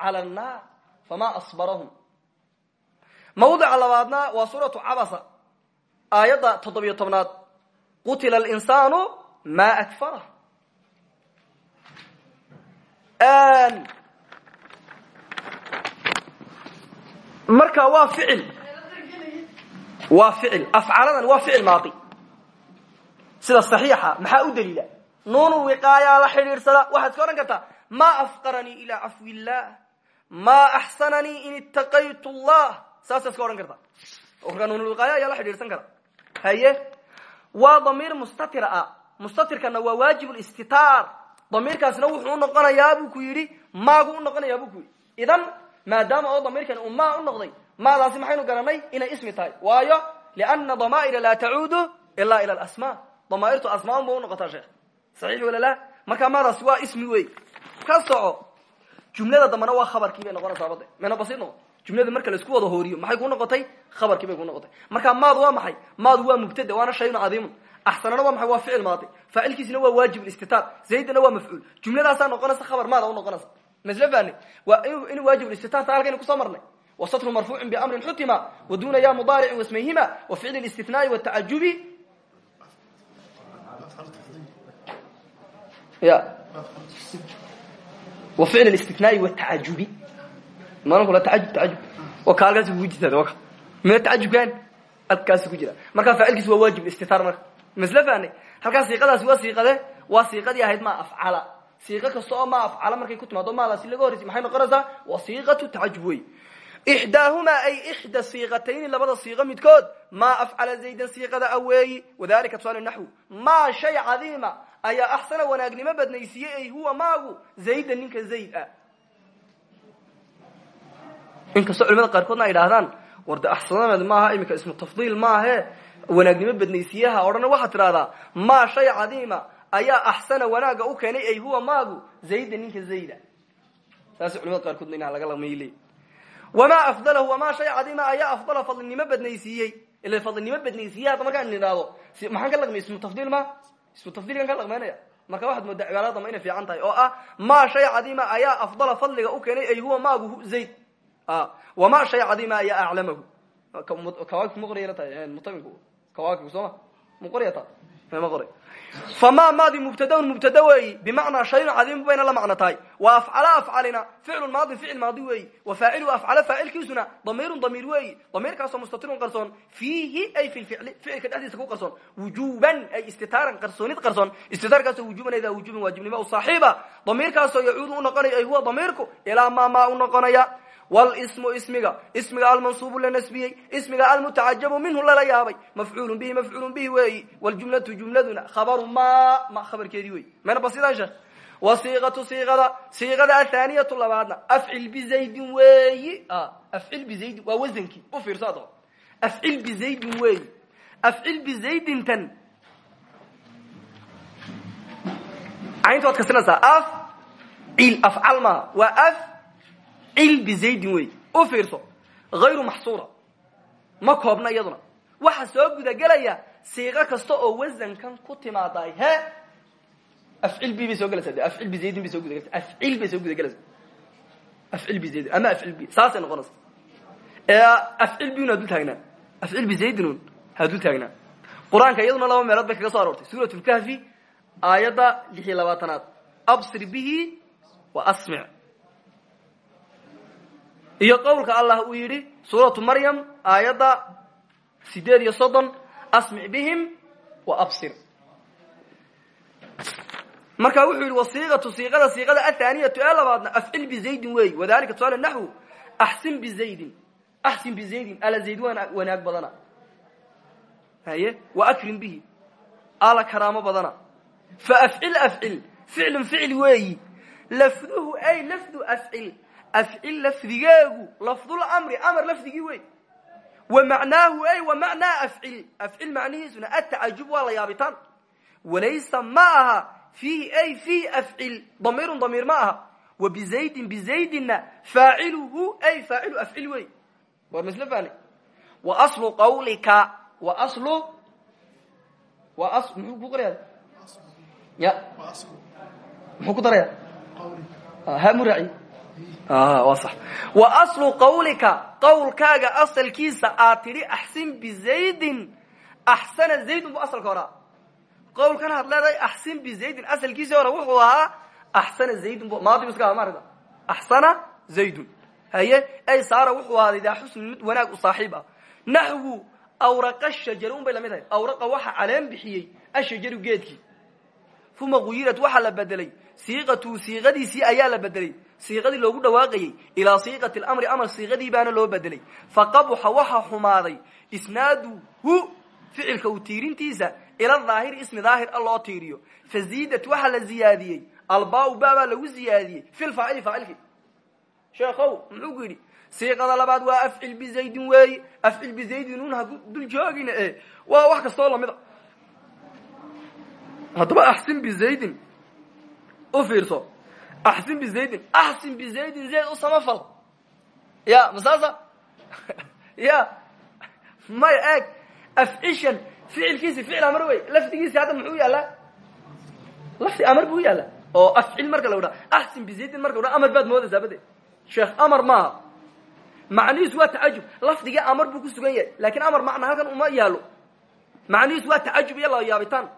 cala annaar. Famaa asbarahum. Mawdica labaadna waa suuratu cabasa. Aayadda toddobiyo tobnaad. Qutila alinsaanu ma akfarah marka waa ficil. Waa ficil. Afcaladan waa ficil maadi. Sida saxiixa maxaa u daliila? Nuunu wiqaayaa la xidhiidsada waxaad iska odhan kartaa maa afqaranii ilaa cafwi illah maa axsananii in itaqaytu llah. Saasaa iska odhan kartaa markaa nuunulwiqaaya ayaa la xidhiidhsan kara. Haye waa damiir mustatira ah. Mustatirkana waa waajib listitaar damiirkaasna wuxuu unoqonayaa buu ku yidhi maagu unoqonayaa buu ku yidhi. Idan maadaama oo damiirkan uu maa u noqday maadaasi maxaynu garanay inay ismi tahay. Waayo liana damaa'ira laa tacuudu ilaa ila alasma damaairtu asmaa unba unoqotaa sheekh. Saxiix wala la markaa maadaasi waa ismi wey ka soco jumlada dambana waa khabarkii bay noqonaysaa bade mayna basiid noqon. Jumlada marka la isku wada hooriyo maxay ku noqotay? Khabarkii bay ku noqotay. Marka maadu waa maxay? Maadu waa mubtada waana shayun cadiimun. Axsanana waa maxay? Waa ficil maadi. Faacilkiisina waa waajib istitaar zaydana waa mafcuul jumladaasaa noqonaysa khabar maada unoqonaysa masle fani waa in waajib istitaarta halkaynu ku soo marnay wasatru marfuucin biamrin xutima waduna ya mudaaricin wasmayhima wa ficli istinaai watacajubi ya wa ficl istinaai watacajubi maalinkula taajub taajub wa ka halkaasi kugu jirtaa waka mee tacajubkan halkaasi ku jira markaa faacilkiis waa waajib istitaar marka masle fani halkaa siiqadaasi waa siiqade waa siiqadii ahayd ma afcala siiqo kasta oo ma afcala markay ku timaado maadaasi laga horreysay maxay noqonaysaa? Waa siiqatu tacajub ay ixda siiqatayni labada siiqo midkood maa afcala zaydan siiqada aweeyi wadalika tusaale naxwu maa shay cadiima ayaa axsana wanaagnimo badnaysiiyey ay huwa maagu zayda ninka zayd ah. Inkastoo culimada ay idhaahdaan warde axsanameed maaha iminka ismu tafdiil maahe wanaagnimo badnaysiiyaha odhana waxaad tidhahdaa maa shay cadiima ayaa axsana wanaaga u keenay ay huwa maagu zayda ninka zayda. Saas culimada qaarkoodna inaa laga lamayle wamaa afdalahu wamaa shay cadiima ayaa afdala fadlinimo badnaysiiyey. Ila fadlinimo badnaysiiye hadda markaan idhaahdo maxaan ka laqmay? Ismu tafdiil ma? Ismu tafdiilkan ka laqmaynaya? Marka waxaad moodaa cibaadadama inay fiican tahay. Oo ah maa shay cadiima ayaa afdala fadliga u keenay ay huwa maagu zayd. Wamaa shay cadiima ayaa aclamahu. Kawaakib ma qorayla tahay mutaminku. Kawaakib sooma ma? Qoraya ta. Ma qoray famaa maadi mubtadaun mubtada weeyi bimacnaa shayun cadiim bayna la macno tahay wa afcala afcalina ficlu maadi ficil maadi weeyi wa faacilu afcala faacilkiisuna damiirun damiir weeyi damiirkaasoo mustatirun qarsoon fiihi ay fi ficli ficilka dhexdiisa ku qarsoon wujuban ay istitaaran qarsoonid qarsoon istitaarkaasoo wujuban aydaa wujubin waajibnimo u saaxiiba damiirkaasoo yacuudu u noqonaya ay huwa damiirku ilaa maa maa u noqonaya wlsmu ismiga ismiga almansuubu la nasbiyey ismiga almutacajabu minhu lala yaabay. Mafcuulu bihi mafcuulu bihi weeyi wljumlatu jumladuna khabaru ma ma khabarkeedii wey mayna basidan sheekh. Wa siiqatu siiqada siiqada athaaniyatu labaadna. Afcil bizaydin weeyi afcil bizaydin waa wasankii u fiirso adaba afcil bizaydin weeyi afcil bizaydintan caynta waad kasinaysaa af cil afcal maaha waa af cil bizaydin wey u fiirso hayru maxsuura ma koobna iyaduna. Waxa soo gudagelaya siiqo kasta oo wasankan ku timaaday he? Afcil b bay soo gelaysaa de afcil bizaydin bay soo gudagelaysa afcil bay soo gudagelaysaa afcil bizaydin ama afcil b saasay noqonaysa. Afcil bun hadul taagnaa afcil bizaydinun hadul taagnaa qur'aanka iyaduna laba meelood bay kaga soo aroortay suurat lkahfi aayadda lix iyo labaatanaad. Absir bihi wa asmic iyo qowlka allah uu yidhi suuratu maryam aayadda sideed iyo soddon asmic bihim wa absir. Marka wuxuu yidhi wasiiqatu siiqada siiqada athaaniyatu ee labaadna afcil bizaydin weeyi wadalika tusaale naxwu axsin bizaydin axsin bizaydin ala zayd wana wanaag badana. Haye? Wa akrim bihi ala karaamo badana. Fa afcil afcil ficlun ficil weeyi lafduhu ay lafdu afcil afcil lafdigeegu lafdul amri amar lafdigii wey wa macnaahu ay wa macnaa afcil afcil macnihiisuna atacajub waa la yaabitaan. Walaysa ma aha fiihi ay fiihi afcil damiirun damiir ma aha. Wa bizaydin bizaydinna faaciluhu ay faacilu afcil wey war masl fani wa aslu qawlika wa aslu wa as muxuu ku qoraya ya. Muxuu ku daraya? Ha muraaci wa aslu qawlika qawlkaaga asalkiisa aad tidhi axsin bizaydin axsana zaydun bu asalka horaa qawlkan had leedahay axsin bizaydin asalkiisii hore wuxuu ahaa axsana zaydun bu maadi iska maarata axsana zaydun. Haye ay saara wuxuu ahaaday daa mid wanaag u saaxiib ah. Naxwu awraqa shajar un bay la mid ahay awraqa waxa caleen bixiyey ashajaru geedkii. Guyirat waxaa la bedelay. Siiqatu siiqadiisii ayaa la bedelay siiqadii loogu dhawaaqayey ilaa siiqati lamri amar siiqadii baana loo bedelay. Faqabuxa waxa xumaaday isnaaduhu ficilka u tiirintiisa ila daahiri ismi daahir a loo tiiriyo. Faziidat waxaa la ziyaadiyey. Albaa ba baa lagu ziyaadiyey fi lfaacili faacilki. Sheekhow muxuu siiqada labaad waa afcil bizaydin weeyi afcil bizaydin un ha dul joogina e waa wax kastoo la mid a haddaba axsin bizaydin u fiirso axsin bizaydin axsin bizaydin zayd u samafal ya masaasa ya. Maya eeg afcishan ficilkiisi ficil amar wey lafdigiisi hadda muxuu yaallaa lafdi amar buu yaallaa oo afcil marka la dhaa axsin bizaydin marka la dhaa amar baad moodaysaa bade sheekh amar maaha macnihiisu waa tacajub lafdigii amar buu ku sugan yahay laakiin amar macna halkan uma yaalo macnihiisu waa tacajub iyo la yaabitaan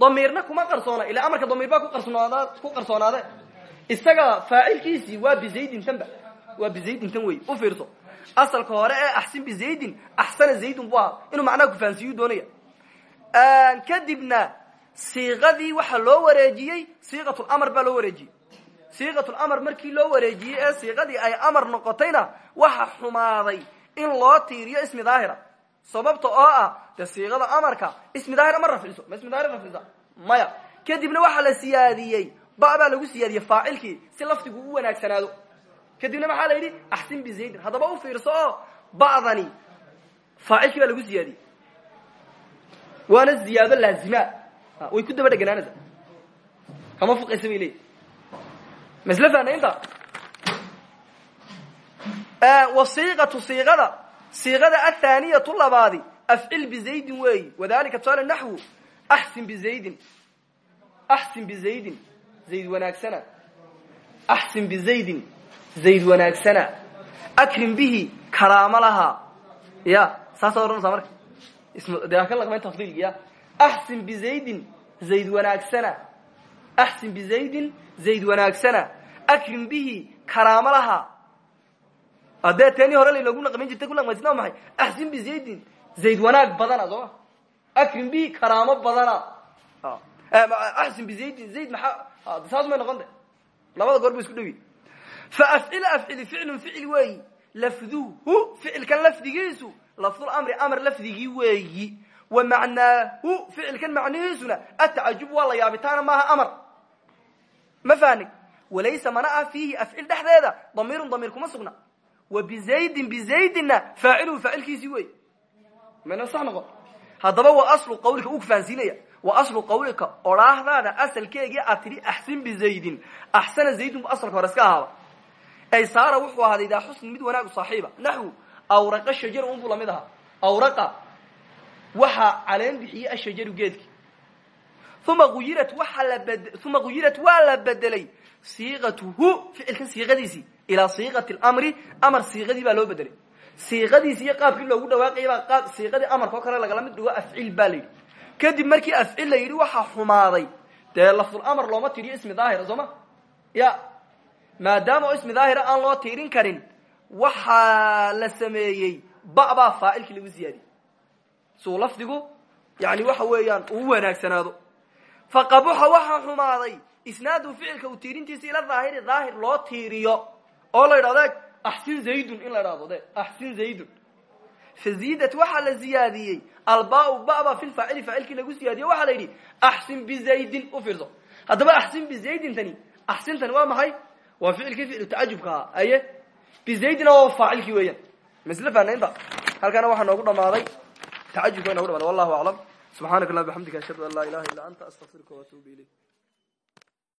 damiirna kuma qarsoona. Ilaa amarka damiir baa kuqarsoonaad ku qarsoonaade isaga faacilkiisii waa bizaydin tanba waa bizaydin tan wey u fiirso. Asalka hore ee axsin bizaydin axsana zaydun bu ahaa. Inuu macnaha kufahansiiyu doonaya. Kadibna siiqadii waxaa loo wareejiyey siiqatulamar baa loo wareejiyey. Siiqatulamar markii loo wareejiyey ee siiqadii ay amar noqotayna waxa xumaaday in loo tiiriyo ismi daahira. Sababta oo ah de siiqada amarka ismi daahira ma rafciso ma ismi daahir rafcisa maya. Kadibna waxaa la siyaadiyey ba baa lagu siyaadiyey faacilkii si lafdigu u wanaagsanaado. Kadibna maxaa la yidhi? Axsin bizaydin haddaba u fiirso oo ba'dani. Faacilkii baa lagu siyaadiyey. Waana ziyaado laazima. Way ku daba dheganaanaysa. Kama fuqaysa bay leeyihi masle fanaynta wasiiqatu siiqada siiqada athaaniyatu labaadi. Afcil bizaydin weeyi. Wadalika tusaale naxwu. Axsin bizaydin axsin bizaydin zayd wanaagsana axsin bizaydin zayd wanaagsana akrim bihi karaamo lahaa ya saasa odhanaysaa marka de ka laqmayn tafdiilki ya axsin bizaydin zayd wanaagsana axsin bizaydin zayd wanaagsana akrim bihi karaamo lahaa haddee teenii hore lagu naqmin jirtay ku laqmaysid waa maxay axsin bizaydin zayd wanaag badana soo ma akrim bihi karaamo badana axsin bizaydin zayd maxaa saas may noqon de. Labada goor isku dhowi fa afcila afcili ficlun ficil weeyi lafduhu ficilkan lafdigiisu. Lafdulamri amar lafdigii weeyi wa macnaahu ficilkan macnihiisuna. Atacajub waa la yaabitaana maaha amar. Ma fahnig walaysa mana ah fiihi afcil dhexdeeda. Damiirun damiir kuma sugna. Wa bizaydin bizaydinna faaciluhu faacilkiisii wey. Mana sax noqon haddaba wa aslu qawlika uu kufahansiinaya wa aslu qawlika odhaahdaada asalkeegii aad tidhi axsin bizaydin axsana zaydun bu asalka hore iska ahaaba ay saara wuxuu ahaaday daa xusn mid wanaagu saaxiiba. Naxwu awraqa shajar un buu la mid ahaa. Awraqa waxaa caleen bixiyey ashajaru geedki. Uma uyirat waa uma guyirat waa la bedelay siiqatuhu ficilkan siiqadiisii ilaa siiqati lmri amar siiqadii baa loo bedelay. Siiqadiisi iyo qaabkii loogu dhawaaqayay baa qaab siiqadii amarka oo kale lagala mid dhigo afcil baa la yidhi kadib markii afcil la yidhi waxaa xumaaday. Dee lafdulamar looma tiriyo ismi daahira soo ma? Ya maadaama oo ismi daahira aan loo tiirin karin waxaa la sameeyey ba baa faacilkii lagu ziyaadiyey suu lafdigu yani waxa weeyaan uu wanaagsanaado. Faqabuxa waxaa xumaaday isnaadu ficilka u tiirintiisa ila daahiri daahir loo tiiriyo. Oo la idhahdo axsin zaydun in la idhahdo de axsin faziidat waxaa la ziyaadiyey albaa baba fi lfaacili faacilkii lagu siyaadiyo waxaa la yidhi axsin bizaydin u fiirso haddaba axsin bizaydin tani axsintani waa maxay waa ficilkii ficlu tacajubka ahaa aye bizaydina waa faacilkii weeyaan masle fanaynta halkaana waxaa noogu dhamaaday tacajubka wa nogu dhamaday wallahu aclam subxaanaka allah bxamdika ashhadu an laa ilaha illa anta astaqfiruka waatuubu ilayk